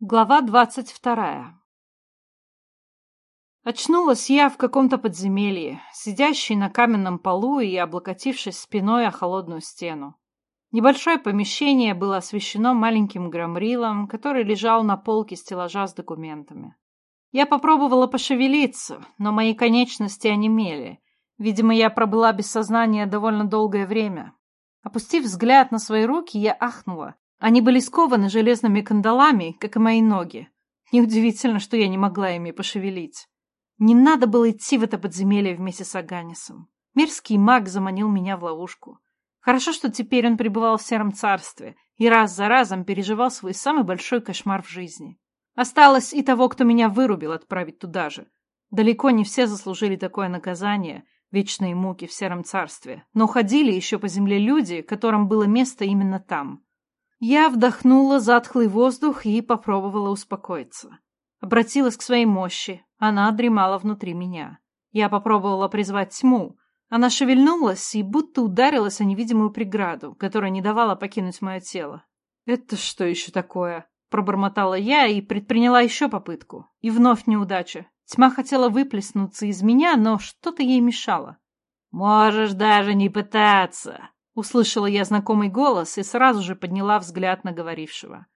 Глава двадцать вторая Очнулась я в каком-то подземелье, сидящей на каменном полу и облокотившись спиной о холодную стену. Небольшое помещение было освещено маленьким громрилом, который лежал на полке стеллажа с документами. Я попробовала пошевелиться, но мои конечности онемели. Видимо, я пробыла без сознания довольно долгое время. Опустив взгляд на свои руки, я ахнула. Они были скованы железными кандалами, как и мои ноги. Неудивительно, что я не могла ими пошевелить. Не надо было идти в это подземелье вместе с Аганисом. Мерзкий маг заманил меня в ловушку. Хорошо, что теперь он пребывал в сером царстве и раз за разом переживал свой самый большой кошмар в жизни. Осталось и того, кто меня вырубил, отправить туда же. Далеко не все заслужили такое наказание, вечные муки в сером царстве, но ходили еще по земле люди, которым было место именно там. Я вдохнула затхлый воздух и попробовала успокоиться. Обратилась к своей мощи. Она дремала внутри меня. Я попробовала призвать тьму. Она шевельнулась и будто ударилась о невидимую преграду, которая не давала покинуть мое тело. «Это что еще такое?» Пробормотала я и предприняла еще попытку. И вновь неудача. Тьма хотела выплеснуться из меня, но что-то ей мешало. «Можешь даже не пытаться!» Услышала я знакомый голос и сразу же подняла взгляд на говорившего.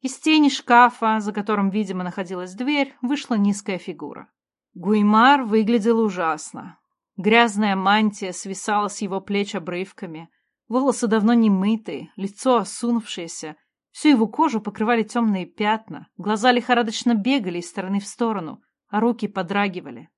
Из тени шкафа, за которым, видимо, находилась дверь, вышла низкая фигура. Гуймар выглядел ужасно. Грязная мантия свисала с его плеч обрывками, волосы давно не мытые, лицо осунувшееся, всю его кожу покрывали темные пятна, глаза лихорадочно бегали из стороны в сторону, а руки подрагивали.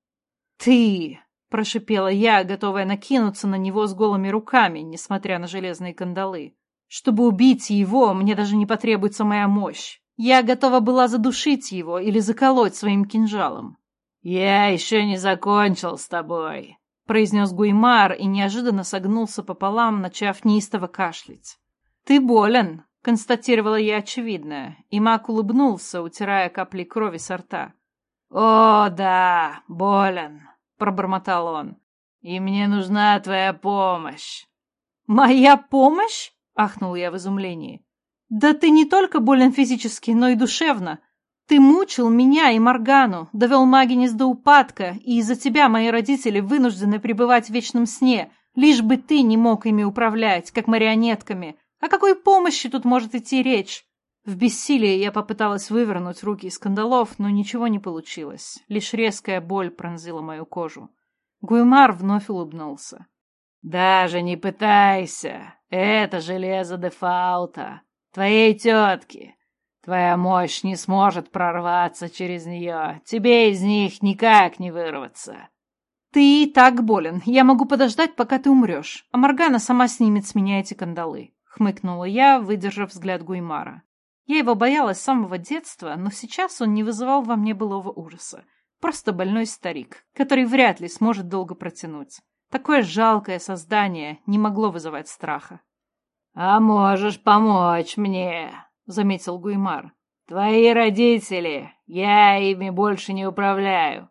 «Ты!» Прошипела я, готовая накинуться на него с голыми руками, несмотря на железные кандалы. Чтобы убить его, мне даже не потребуется моя мощь. Я готова была задушить его или заколоть своим кинжалом. «Я еще не закончил с тобой», — произнес Гуймар и неожиданно согнулся пополам, начав неистово кашлять. «Ты болен», — констатировала я очевидное, и маг улыбнулся, утирая капли крови со рта. «О, да, болен», пробормотал он. «И мне нужна твоя помощь». «Моя помощь?» — ахнул я в изумлении. «Да ты не только болен физически, но и душевно. Ты мучил меня и Моргану, довел Магинис до упадка, и из-за тебя мои родители вынуждены пребывать в вечном сне, лишь бы ты не мог ими управлять, как марионетками. О какой помощи тут может идти речь?» В бессилии я попыталась вывернуть руки из кандалов, но ничего не получилось. Лишь резкая боль пронзила мою кожу. Гуймар вновь улыбнулся. «Даже не пытайся. Это железо Дефаута, твоей тетки. Твоя мощь не сможет прорваться через нее. Тебе из них никак не вырваться». «Ты и так болен. Я могу подождать, пока ты умрешь. А Моргана сама снимет с меня эти кандалы», — хмыкнула я, выдержав взгляд Гуймара. Я его боялась с самого детства, но сейчас он не вызывал во мне былого ужаса. Просто больной старик, который вряд ли сможет долго протянуть. Такое жалкое создание не могло вызывать страха. — А можешь помочь мне, — заметил Гуймар. — Твои родители, я ими больше не управляю.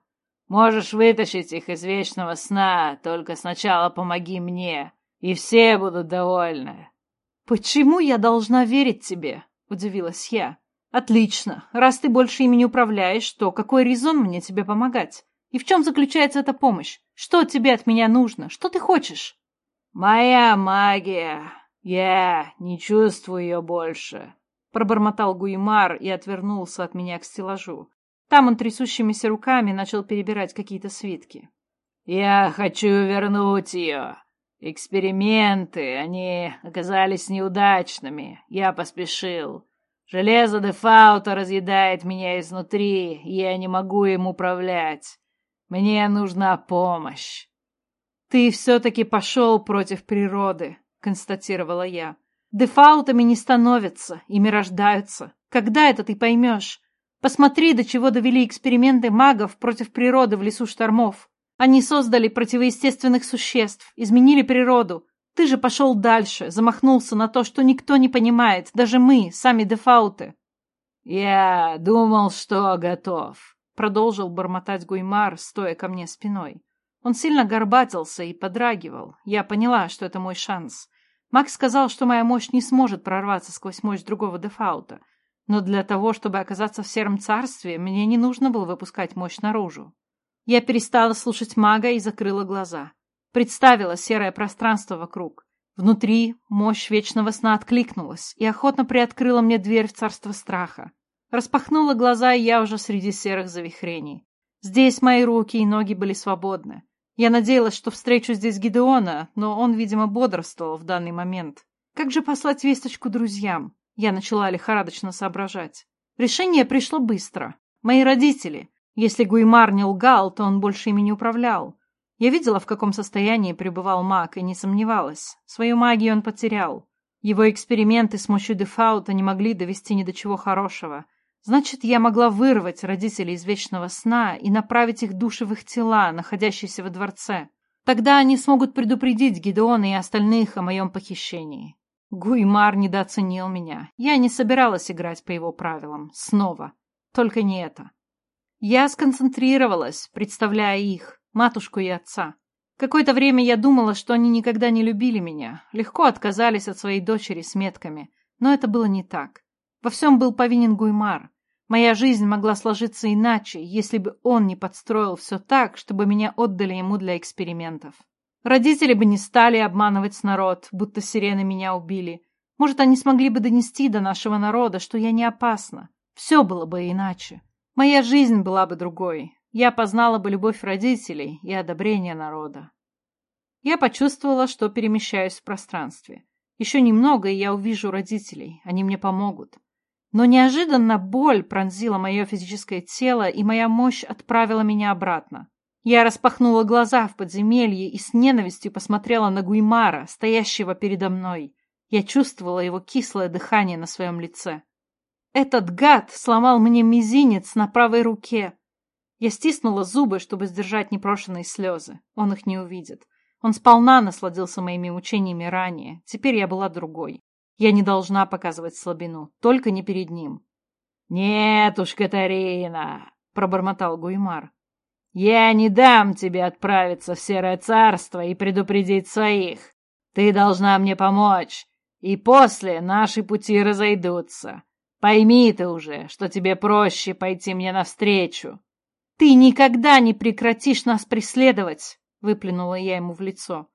Можешь вытащить их из вечного сна, только сначала помоги мне, и все будут довольны. — Почему я должна верить тебе? Удивилась я. Отлично. Раз ты больше ими не управляешь, то какой резон мне тебе помогать? И в чем заключается эта помощь? Что тебе от меня нужно? Что ты хочешь? Моя магия. Я не чувствую ее больше. Пробормотал Гуимар и отвернулся от меня к стеллажу. Там он трясущимися руками начал перебирать какие-то свитки. «Я хочу вернуть ее. Эксперименты, они оказались неудачными. Я поспешил. Железо Дефаута разъедает меня изнутри, и я не могу им управлять. Мне нужна помощь. Ты все-таки пошел против природы, констатировала я. Дефаутами не становятся, ими рождаются. Когда это ты поймешь? Посмотри, до чего довели эксперименты магов против природы в лесу штормов. Они создали противоестественных существ, изменили природу. Ты же пошел дальше, замахнулся на то, что никто не понимает, даже мы, сами дефауты. «Я думал, что готов», — продолжил бормотать Гуймар, стоя ко мне спиной. Он сильно горбатился и подрагивал. Я поняла, что это мой шанс. Макс сказал, что моя мощь не сможет прорваться сквозь мощь другого дефаута. Но для того, чтобы оказаться в сером царстве, мне не нужно было выпускать мощь наружу. Я перестала слушать мага и закрыла глаза. Представила серое пространство вокруг. Внутри мощь вечного сна откликнулась и охотно приоткрыла мне дверь в царство страха. Распахнула глаза, и я уже среди серых завихрений. Здесь мои руки и ноги были свободны. Я надеялась, что встречу здесь Гидеона, но он, видимо, бодрствовал в данный момент. Как же послать весточку друзьям? Я начала лихорадочно соображать. Решение пришло быстро. Мои родители. Если Гуймар не лгал, то он больше ими не управлял. Я видела, в каком состоянии пребывал маг, и не сомневалась. Свою магию он потерял. Его эксперименты с мощью дефаута не могли довести ни до чего хорошего. Значит, я могла вырвать родителей из вечного сна и направить их души в их тела, находящиеся во дворце. Тогда они смогут предупредить Гидеона и остальных о моем похищении. Гуймар недооценил меня. Я не собиралась играть по его правилам. Снова. Только не это. Я сконцентрировалась, представляя их, матушку и отца. Какое-то время я думала, что они никогда не любили меня, легко отказались от своей дочери с метками, но это было не так. Во всем был повинен Гуймар. Моя жизнь могла сложиться иначе, если бы он не подстроил все так, чтобы меня отдали ему для экспериментов. Родители бы не стали обманывать народ, будто сирены меня убили. Может, они смогли бы донести до нашего народа, что я не опасна. Все было бы иначе. Моя жизнь была бы другой. Я познала бы любовь родителей и одобрение народа. Я почувствовала, что перемещаюсь в пространстве. Еще немного, и я увижу родителей. Они мне помогут. Но неожиданно боль пронзила мое физическое тело, и моя мощь отправила меня обратно. Я распахнула глаза в подземелье и с ненавистью посмотрела на Гуймара, стоящего передо мной. Я чувствовала его кислое дыхание на своем лице. Этот гад сломал мне мизинец на правой руке. Я стиснула зубы, чтобы сдержать непрошенные слезы. Он их не увидит. Он сполна насладился моими мучениями ранее. Теперь я была другой. Я не должна показывать слабину, только не перед ним. «Нет уж, Катарина!» — пробормотал Гуймар. «Я не дам тебе отправиться в Серое Царство и предупредить своих. Ты должна мне помочь, и после наши пути разойдутся. Пойми ты уже, что тебе проще пойти мне навстречу». «Ты никогда не прекратишь нас преследовать!» — выплюнула я ему в лицо.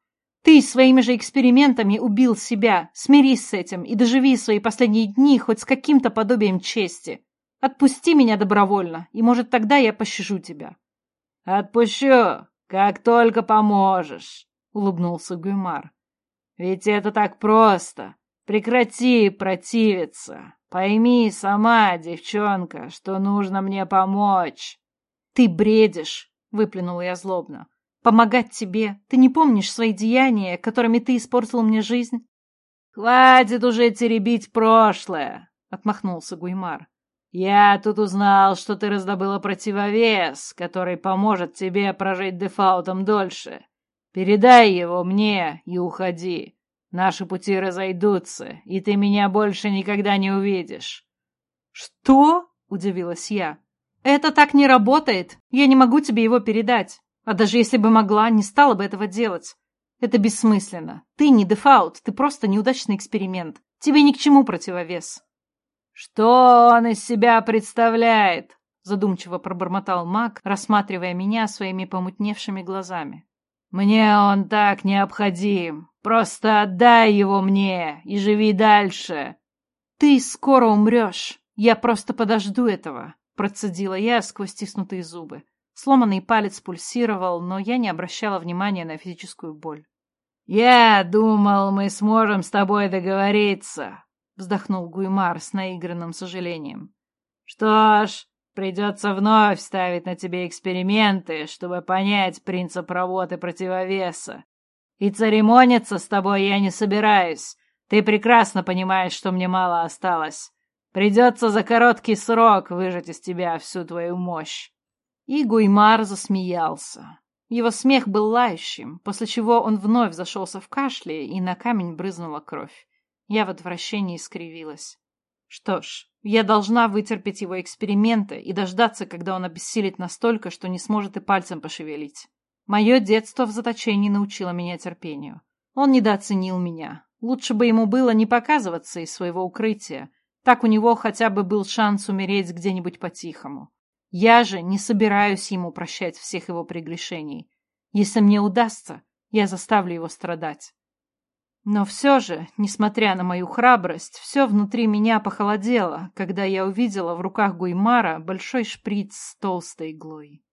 Ты своими же экспериментами убил себя. Смирись с этим и доживи свои последние дни хоть с каким-то подобием чести. Отпусти меня добровольно, и, может, тогда я пощажу тебя. — Отпущу, как только поможешь, — улыбнулся Гюмар. — Ведь это так просто. Прекрати противиться. Пойми сама, девчонка, что нужно мне помочь. — Ты бредишь, — выплюнула я злобно. Помогать тебе? Ты не помнишь свои деяния, которыми ты испортил мне жизнь? Хватит уже теребить прошлое, отмахнулся Гуймар. Я тут узнал, что ты раздобыла противовес, который поможет тебе прожить дефаутом дольше. Передай его мне и уходи. Наши пути разойдутся, и ты меня больше никогда не увидишь. Что? удивилась я. Это так не работает. Я не могу тебе его передать. А даже если бы могла, не стала бы этого делать. Это бессмысленно. Ты не дефаут, ты просто неудачный эксперимент. Тебе ни к чему противовес. Что он из себя представляет? Задумчиво пробормотал маг, рассматривая меня своими помутневшими глазами. Мне он так необходим. Просто отдай его мне и живи дальше. Ты скоро умрешь. Я просто подожду этого, процедила я сквозь стиснутые зубы. Сломанный палец пульсировал, но я не обращала внимания на физическую боль. «Я думал, мы сможем с тобой договориться», — вздохнул Гуймар с наигранным сожалением. «Что ж, придется вновь ставить на тебе эксперименты, чтобы понять принцип работы противовеса. И церемониться с тобой я не собираюсь. Ты прекрасно понимаешь, что мне мало осталось. Придется за короткий срок выжать из тебя всю твою мощь. И Гуймар засмеялся. Его смех был лающим, после чего он вновь зашелся в кашле, и на камень брызнула кровь. Я в отвращении скривилась. Что ж, я должна вытерпеть его эксперименты и дождаться, когда он обессилит настолько, что не сможет и пальцем пошевелить. Мое детство в заточении научило меня терпению. Он недооценил меня. Лучше бы ему было не показываться из своего укрытия. Так у него хотя бы был шанс умереть где-нибудь по-тихому. Я же не собираюсь ему прощать всех его прегрешений. Если мне удастся, я заставлю его страдать. Но все же, несмотря на мою храбрость, все внутри меня похолодело, когда я увидела в руках Гуймара большой шприц с толстой иглой.